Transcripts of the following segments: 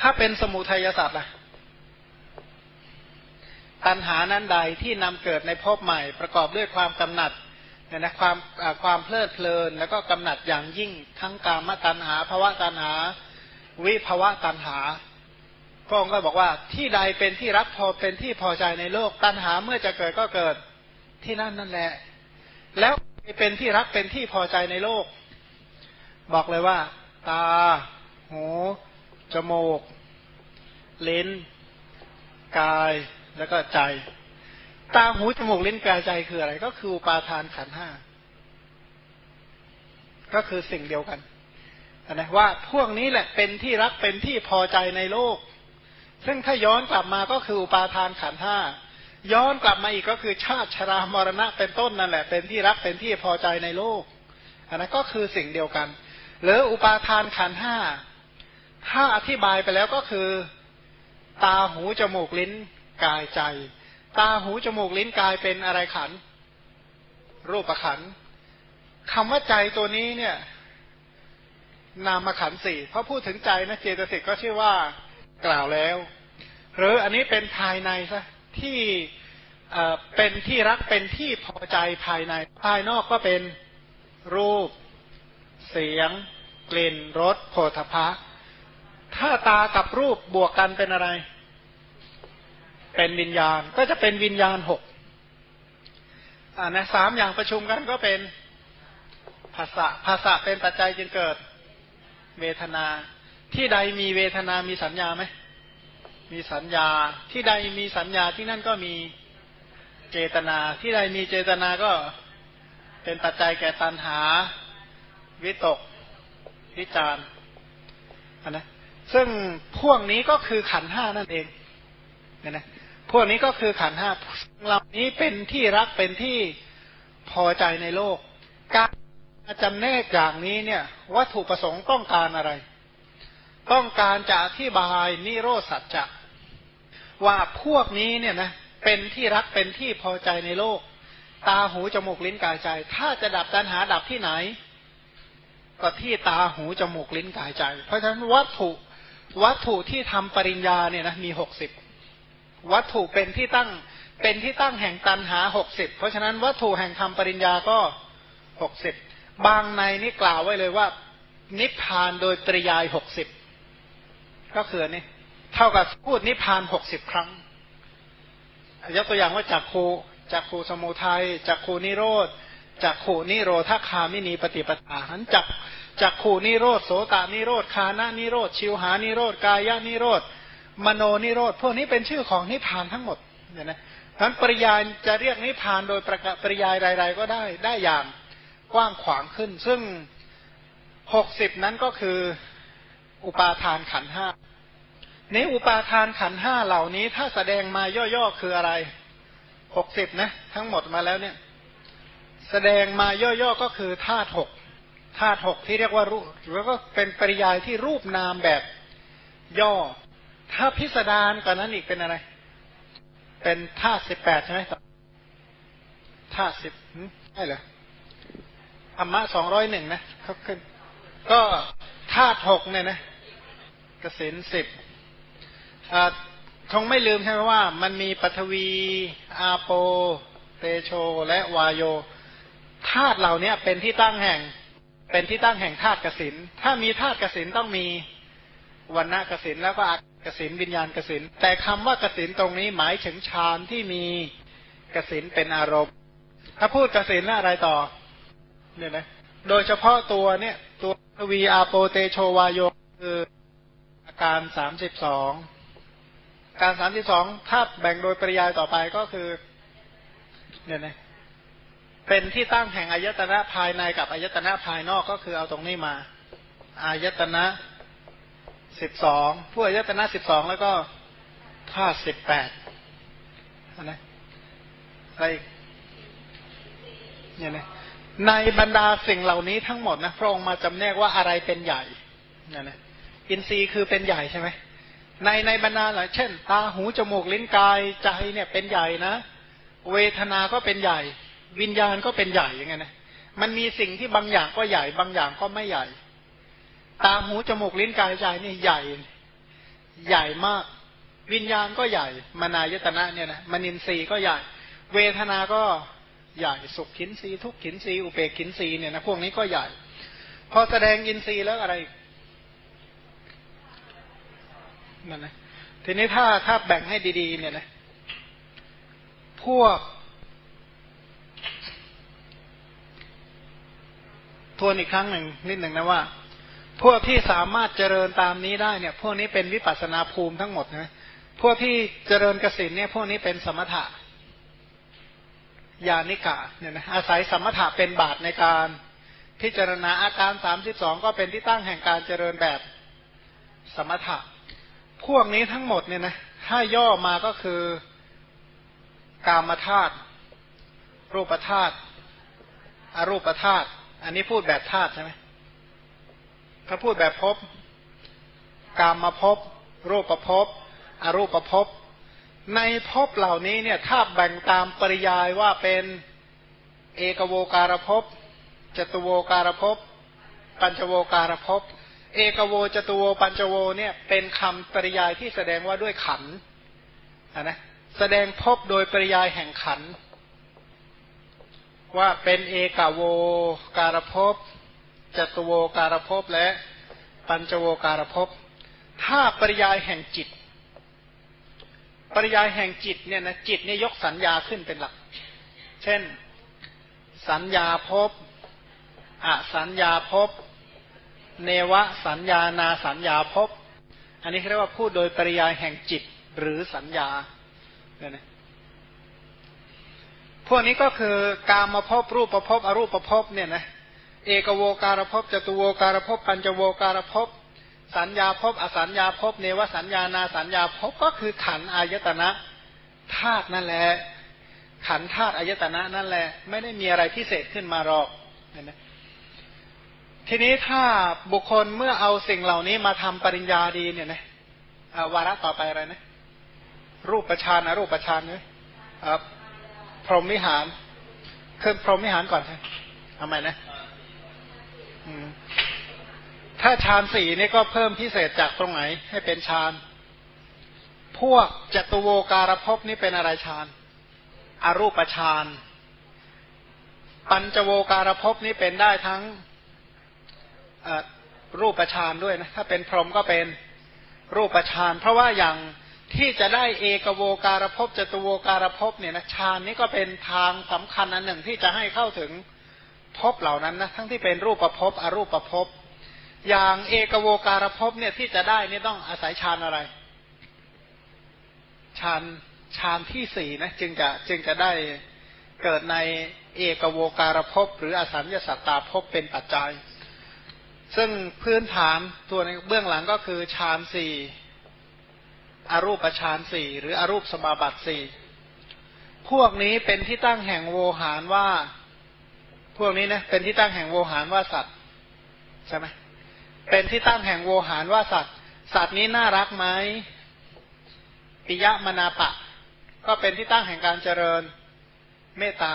ถ้าเป็นสมุทัยศาสตว์ล่ะ ตัณหานั้นใดที่นำเกิดในภพใหม่ ประกอบด้วยความกำหนัดเนี่ยนะความความเพลิดเพลิน แล้วก็กำหนัดอย่างยิ่งทั้งกามตัณหาภาวะตัณหา วิภาวะตัณหาพระองค์ก็บอกว่าที่ใดเป็นที่รักพอเป็นที่พอใจในโลกตัณหาเมื่อจะเกิดก็เกิดที่นั่นนั่นแหละ แล้วเป็นที่รักเป็นที่พอใจในโลก บอกเลยว่า ตา หู จมูกลิ้น กายแล้วก็ใจ ตาหูจมูกลิ้นกายใจคืออะไร ก็คืออุปาทานขันห้าก็คือสิ่งเดียวกันนะว่าพวกนี้แหละเป็นที่รักเป็นที่พอใจในโลก ซึ่งถ้าย้อนกลับมาก็คืออุปาทานขันห้าย้อนกลับมาอีกก็คือชาติชรามรณะเป็นต้นนั่นแหละ เป็นที่รักเป็นที่พอใจในโลกอันนั้นก็คือสิ่งเดียวกัน หรืออุปาทานขันห้า ถ้าอธิบายไปแล้วก็คือ ตาหูจมูกลิ้นกายใจ ตาหูจมูกลิ้นกายเป็นอะไรขัน รูปขันคำว่าใจตัวนี้เนี่ย นามขันสี่เพราะพูดถึงใจนะเจตสิกก็ชื่อว่ากล่าวแล้ว หรืออันนี้เป็นภายในซะที่เป็นที่รักเป็นที่พอใจภายใน ภายนอกก็เป็นรูป เสียง กลิ่นรสโผฏฐะ ถ้าตากับรูปบวกกันเป็นอะไร เป็นวิญญาณ ก็จะเป็นวิญญาณหกอ่านะสามอย่างประชุมกันก็เป็นภาษาภาษาเป็นปัจจัยจึงเกิด เวทนา ที่ใดมีเวทนามีสัญญาไหมมีสัญญา ที่ใดมีสัญญาที่นั่นก็มีเจตนา ที่ใดมีเจตนาก็เป็นปัจจัยแก่ตัณหา วิตก วิจารนนะ ซึ่งพวกนี้ก็คือขันห้านั่นเองเนี่ยนะพวกนี้ก็คือขันห้าเหล่านี้เป็นที่รักเป็นที่พอใจในโลก การจำแนกอย่างนี้เนี่ย วัตถุประสงค์ต้องการอะไร ต้องการจะอธิบายนิโรธสัจจะว่าพวกนี้เนี่ยนะเป็นที่รักเป็นที่พอใจในโลก ตาหูจมูกลิ้นกายใจ ถ้าจะดับตัณหาดับที่ไหน ก็ที่ตาหูจมูกลิ้นกายใจ เพราะฉะนั้นวัตถุ วัตถุที่ทำปริญญาเนี่ยนะมีหกสิบวัตถุเป็นที่ตั้งเป็นที่ตั้งแห่งตันหาหกสิบเพราะฉะนั้นวัตถุแห่งทำปริญญาก็หกสิบบางในนี่กล่าวไว้เลยว่า นิพพานโดยปริยายหกสิบก็คือนี่เท่ากับพูดนิพพานหกสิบครั้งยกตัวอย่างว่าจากครูจากครูสมุทัยจากครูนิโรธจากขูนิโรธาคามินีปฏิปทาหันจาก จากขูนิโรธโสตานิโรธคานานิโรธชิวหานิโรธกายานิโรธมโนนิโรธพวกนี้เป็นชื่อของนิพพานทั้งหมดเนี่ยนะนั้นปริยายจะเรียกนิพพานโดยประกาปริยายใดๆก็ได้ได้อย่างกว้างขวางขึ้น ซึ่งหกสิบนั้นก็คืออุปาทานขันห้าในอุปาทานขันห้าเหล่านี้ถ้าแสดงมาย่อๆคืออะไรหกสิบนะ ทั้งหมดมาแล้วเนี่ย แสดงมาย่อๆก็คือธาตุหก ธาตุหกที่เรียกว่ารูปแล้วก็เป็นปริยายที่รูปนามแบบย่อ ถ้าพิสดารกว่านั้นอีกเป็นอะไร เป็นธาตุสิบแปดใช่ไหมธาตุสิบใช่เหรอธรรมะสองร้อยหนึ่งนะเขาขึ้น ก็ธาตุหกเนี่ยนะกสินสิบคงไม่ลืมใช่ไหมว่า มันมีปฐวี อาโป เตโช และวายโยธาตุเหล่านี้เป็นที่ตั้งแห่ง เป็นที่ตั้งแห่งธาตุกสินถ้ามีธาตุกสินต้องมีวันณะกสินแล้วก็อากสินวิญญาณกสินแต่คำว่ากสินตรงนี้หมายถึงฌานที่มีกสินเป็นอารมณ์ ถ้าพูดกสินแล้วอะไรต่อเนี่ยนะโดยเฉพาะตัวเนี่ยตัววีอาโปเตโชวายโยคืออาการสามสิบสองการสามที่สองถ้าแบ่งโดยปริยายต่อไปก็คือเนี่ยนะ เป็นที่ตั้งแห่งอายตนะภายในกับอายตนะภายนอกก็คือเอาตรงนี้มา อายตนะสิบสองผู้อายตนะสิบสองแล้วก็ธาตุสิบแปดนะอะไรเนี่ยนะในบรรดาสิ่งเหล่านี้ทั้งหมดนะพระองค์มาจำแนกว่าอะไรเป็นใหญ่เนี่ยนะอินทรีย์คือเป็นใหญ่ใช่ไหมในในบรรดาหลายเช่น ตาหูจมูกลิ้นกายใจเนี่ยเป็นใหญ่นะ เวทนาก็เป็นใหญ่ วิญญาณก็เป็นใหญ่ยังไงนะมันมีสิ่งที่บางอย่างก็ใหญ่ บางอย่างก็ไม่ใหญ่ ตาหูจมูกลิ้นกายใจนี่ใหญ่ ใหญ่มาก วิญญาณก็ใหญ่มานายตนะเนี่ยนะมนินทรีย์ก็ใหญ่ เวทนาก็ใหญ่สุขขินทรีย์ทุกขินทรีย์อุเบกขินทรีย์เนี่ยนะพวกนี้ก็ใหญ่ พอแสดงอินทรีย์แล้วอะไรนั่นนะทีนี้ถ้าถ้าแบ่งให้ดี ๆ เนี่ยนะพวก ทวนอีกครั้งหนึ่งนิดหนึ่งนะว่า พวกที่สามารถเจริญตามนี้ได้เนี่ย พวกนี้เป็นวิปัสนาภูมิทั้งหมดนะพวกที่เจริญกสินเนี่ย พวกนี้เป็นสมถะญาณิกะเนี่ยนะอาศัยสมถะเป็นบาตในการพิจารณาอาการสามสิบสองก็เป็นที่ตั้งแห่งการเจริญแบบสมถะ พวกนี้ทั้งหมดเนี่ยนะถ้าย่อมาก็คือกามธาตุรูปธาตุอรูปธาตุ อันนี้พูดแบบธาตุใช่ไหมถ้าพูดแบบภพกามมาภพรูปประภพอรูปประภพในภพเหล่านี้เนี่ยถ้าแบ่งตามปริยายว่าเป็นเอกโวการภพจตุโวการภพปัญจโวการภพเอกโวจตุโวปัญจโวเนี่ยเป็นคำปริยายที่แสดงว่าด้วยขันนะแสดงภพโดยปริยายแห่งขัน ว่าเป็นเอกโวการภพจตุโวการภพและปัญจโวการภพถ้าปริยายแห่งจิต ปริยายแห่งจิตเนี่ยนะจิตเนี่ยยกสัญญาขึ้นเป็นหลัก เช่น สัญญาภพอสัญญาภพเนวสัญญานาสัญญาภพอันนี้เรียกว่าพูดโดยปริยายแห่งจิตหรือสัญญาเนี่ยนะ พวกนี้ก็คือการมาพบรูปประพบอรูปประพบเนี่ยนะเอกโวการพบจตุโวการพบปัญจโวการพบสัญญาพบอสัญญาพบเนวสัญญานาสัญญาพบก็คือขันอายตนะธาตุนั่นแหละขันธาตุอายตนะนั่นแหละ ไม่ได้มีอะไรพิเศษขึ้นมาหรอกนะทีนี้ถ้าบุคคลเมื่อเอาสิ่งเหล่านี้มาทำปริญญาดีเนี่ยนะวาระต่อไปอะไรนะ รูปประชานอรูปประชานเนี่ย พรหมวิหารคือพรหมวิหารก่อนใช่ทำไมนะถ้าฌานสี่นี่ก็เพิ่มพิเศษจากตรงไหน ให้เป็นฌานพวกจตุโวการภพนี่เป็นอะไรฌานอารูปฌานปัญจโวการภพนี่เป็นได้ทั้งรูปฌานด้วยนะถ้าเป็นพรหมก็เป็นรูปฌานเพราะว่าอย่าง ที่จะได้เอกโวการภพจตุโวการภพเนี่ยนะฌานนี้ก็เป็นทางสำคัญอันหนึ่งที่จะให้เข้าถึงภพเหล่านั้นนะทั้งที่เป็นรูปประภพอรูปประภพอย่างเอกโวการภพเนี่ยที่จะได้นี่ต้องอาศัยฌานอะไรฌานฌานที่สี่นะจึงจะจึงจะได้เกิดในเอกโวการภพหรืออสัญญาสัตตาภพเป็นปัจจัย ซึ่งพื้นฐานตัวในเบื้องหลังก็คือฌานสี่ อรูปฌานสี่หรืออรูปสมาบัติสี่พวกนี้เป็นที่ตั้งแห่งโวหารว่า พวกนี้นะเป็นที่ตั้งแห่งโวหารว่าสัตว์ใช่ไหมเป็นที่ตั้งแห่งโวหารว่าสัตว์ สัตว์นี้น่ารักไหมปิยมนาปะ ก็เป็นที่ตั้งแห่งการเจริญเมตตา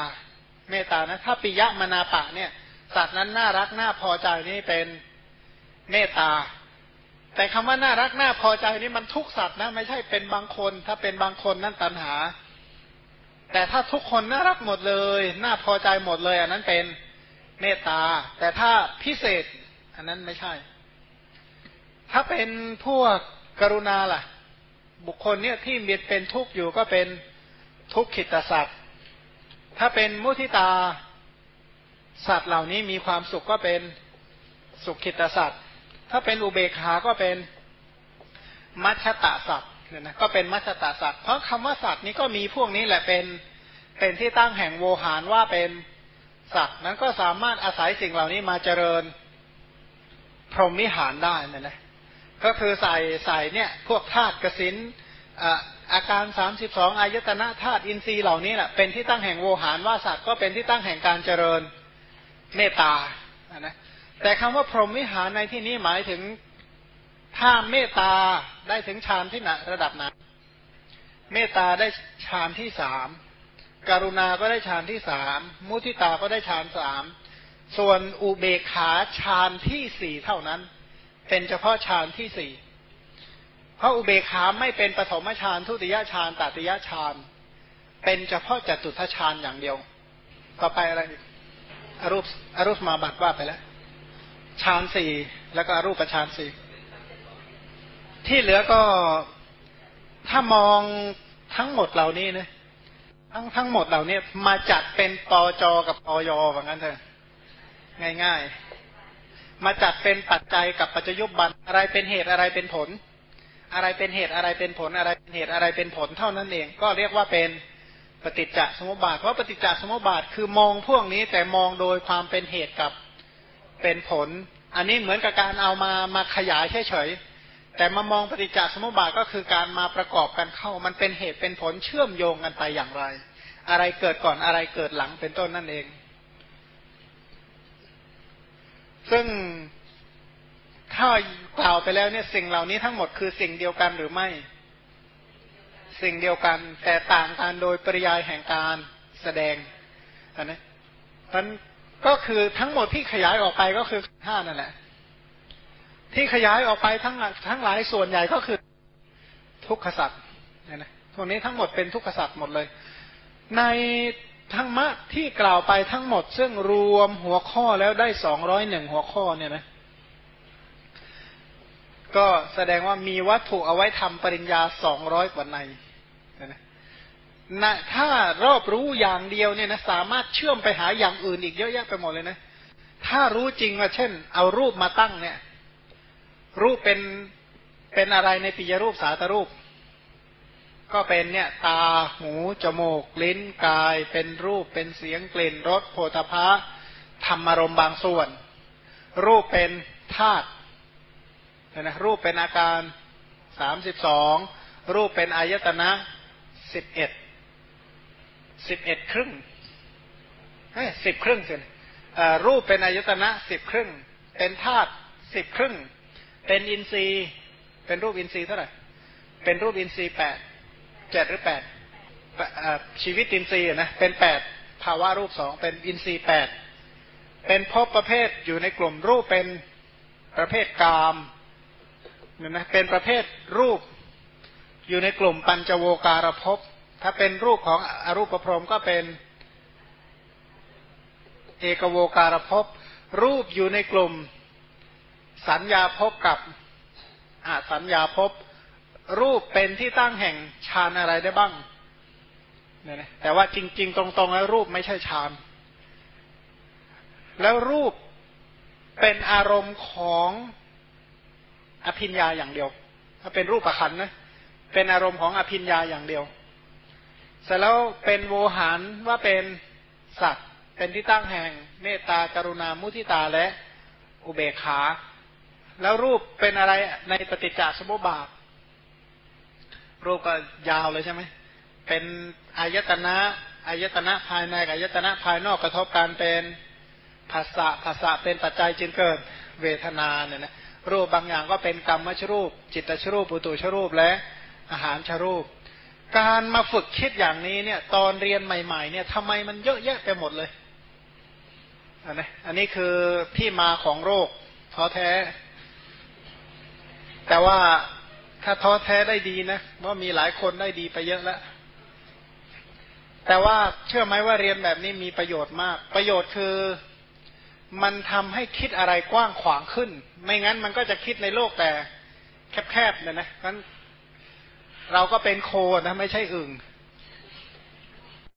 เมตตานะถ้าปิยมนาปะเนี่ย สัตว์นั้นน่ารักน่าพอใจนี่เป็นเมตตา แต่คำว่าน่ารักน่าพอใจนี่มันทุกสัตว์นะ ไม่ใช่เป็นบางคน ถ้าเป็นบางคนนั่นตัณหา แต่ถ้าทุกคนน่ารักหมดเลย น่าพอใจหมดเลย อันนั้นเป็นเมตตา แต่ถ้าพิเศษ อันนั้นไม่ใช่ ถ้าเป็นพวกกรุณาล่ะ บุคคลเนี่ยที่มีเป็นทุกข์อยู่ก็เป็นทุกขิตสัตว์ถ้าเป็นมุทิตาสัตว์เหล่านี้มีความสุขก็เป็นสุขขิตสัตว์ ถ้าเป็นอุเบกขาก็เป็นมัชตะสัตว์เนี่ยนะก็เป็นมัชตะสัตว์เพราะคำว่าสัตว์นี้ก็มีพวกนี้แหละเป็นเป็นที่ตั้งแห่งโวหารว่าเป็นสัตว์นั้นก็สามารถอาศัยสิ่งเหล่านี้มาเจริญพรหมิหารได้นะนะก็คือใส่ใส่เนี่ยพวกธาตุกสินอาการสามสิบสองอายตนะธาตุอินทรีย์เหล่านี้แหละเป็นที่ตั้งแห่งโวหารว่าสัตว์ก็เป็นที่ตั้งแห่งการเจริญเมตตานะ แต่คำว่าพรหมวิหารในที่นี้หมายถึงถ้าเมตตาได้ถึงฌานที่ระดับนั้นเมตตาได้ฌานที่สามกรุณาก็ได้ฌานที่สามมุทิตาก็ได้ฌานสามส่วนอุเบกขาฌานที่สี่เท่านั้น เป็นเฉพาะฌานที่สี่เพราะอุเบกขาไม่เป็นปฐมฌานทุติยฌานตติยฌานเป็นเฉพาะจตุทฌานอย่างเดียว ต่อไปอะไรอรูปอรูปมาบัตว่าไปแล้ว ฌานสี่แล้วก็รูปฌานสี่ที่เหลือก็ถ้ามองทั้งหมดเหล่านี้นะทั้งทั้งหมดเหล่านี้มาจัดเป็นปอจอกับปอยอว่างั้นเถอะง่ายๆ มาจัดเป็นปัจจัยกับปัจจยุบันอะไรเป็นเหตุอะไรเป็นผล อะไรเป็นเหตุอะไรเป็นผลอะไรเป็นเหตุอะไรเป็นผลเท่านั้นเอง ก็เรียกว่าเป็นปฏิจจสมุปบาทเพราะปฏิจจสมุปบาทคือมองพวกนี้แต่มองโดยความเป็นเหตุกับ เป็นผล อันนี้เหมือนกับการเอามามาขยายเฉยๆแต่มามองปฏิจจสมุปบาทก็คือการมาประกอบกันเข้า มันเป็นเหตุเป็นผลเชื่อมโยงกันไปอย่างไร อะไรเกิดก่อนอะไรเกิดหลังเป็นต้นนั่นเอง ซึ่งถ้ากล่าวไปแล้วเนี่ยสิ่งเหล่านี้ทั้งหมดคือสิ่งเดียวกันหรือไม่ สิ่งเดียวกัน แต่ต่างกันโดยปริยายแห่งการแสดงนนี้มัน ก็คือทั้งหมดที่ขยายออกไปก็คือห้านั่นแหละ ที่ขยายออกไปทั้งทั้งหลายส่วนใหญ่ก็คือทุกขสัตว์เนี่ยนะพวกนี้ทั้งหมดเป็นทุกขสัตว์หมดเลย ในทั้งมะที่กล่าวไปทั้งหมด ซึ่งรวมหัวข้อแล้วได้สองร้อยหนึ่งหัวข้อเนี่ยนะก็แสดงว่ามีวัตถุเอาไว้ทำปริญญาสองร้อยกว่าในนะ ถ้ารอบรู้อย่างเดียวเนี่ยนะสามารถเชื่อมไปหาอย่างอื่นอีกเยอะแยะไปหมดเลยนะ ถ้ารู้จริงว่าเช่น เอารูปมาตั้งเนี่ย รูปเป็นเป็นอะไรในปิยรูปสาตรูป ก็เป็นเนี่ย ตาหูจมูก ลิ้นกาย เป็นรูปเป็นเสียงกลิ่นรสโผฏฐะธรรมารมบางส่วน รูปเป็นธาตุนะรูปเป็นอาการสามสิบสองรูปเป็นอายตนะสิบเอ็ด สิบเอ็ดครึ่งเฮ้สิบครึ่งสิรูปเป็นอายตนะสิบครึ่ง เป็นธาตุสิบครึ่ง เป็นอินทรีย์ เป็นรูปอินทรีย์เท่าไหร่ เป็นรูปอินทรีย์แปดเจ็ดหรือแปดชีวิตอินทรีย์นะเป็นแปดภาวะรูปสองเป็นอินทรีย์แปดเป็นภพประเภทอยู่ในกลุ่มรูปเป็นประเภทกามเนี่ยนะเป็นประเภทรูปอยู่ในกลุ่มปัญจโวการภพ ถ้าเป็นรูปของอรูปพรหมก็เป็นเอกโวการภพรูปอยู่ในกลุ่ม สัญญาภพกับอาสัญญาภพรูปเป็นที่ตั้งแห่งฌานอะไรได้บ้างเนี่ยนะแต่ว่าจริง ๆ ตรงๆแล้วรูปไม่ใช่ฌานแล้วรูปเป็นอารมณ์ของอภิญญาอย่างเดียว ถ้าเป็นรูปประคันนะเป็นอารมณ์ของอภิญญาอย่างเดียว เสร็จแล้วเป็นโวหารว่าเป็นสัตว์ เป็นที่ตั้งแห่ง เมตตากรุณามุทิตาและอุเบกขา แล้วรูปเป็นอะไรในปฏิจจสมุปบาท รูปก็ยาวเลยใช่ไหม เป็นอายตนะอายตนะภายในกับอายตนะภายนอกกระทบกันเป็นภาษะภาษะเป็นปัจจัยจึงเกิดเวทนาเนี่ยนะรูปบางอย่างก็เป็นกรรมชรูป จิตชรูปปุตุชรูปและอาหารชรูป การมาฝึกคิดอย่างนี้เนี่ย ตอนเรียนใหม่ ๆ เนี่ยทำไมมันเยอะแยะไปหมดเลยอันนี้อันนี้คือที่มาของโรคท้อแท้ แต่ว่าถ้าท้อแท้ได้ดีนะว่ามีหลายคนได้ดีไปเยอะแล้วแต่ว่าเชื่อไหมว่าเรียนแบบนี้มีประโยชน์มาก ประโยชน์คือมันทำให้คิดอะไรกว้างขวางขึ้น ไม่งั้นมันก็จะคิดในโลกแต่แคบๆเนี่ยนะนั้น เราก็เป็นโคนะไม่ใช่อึ่ง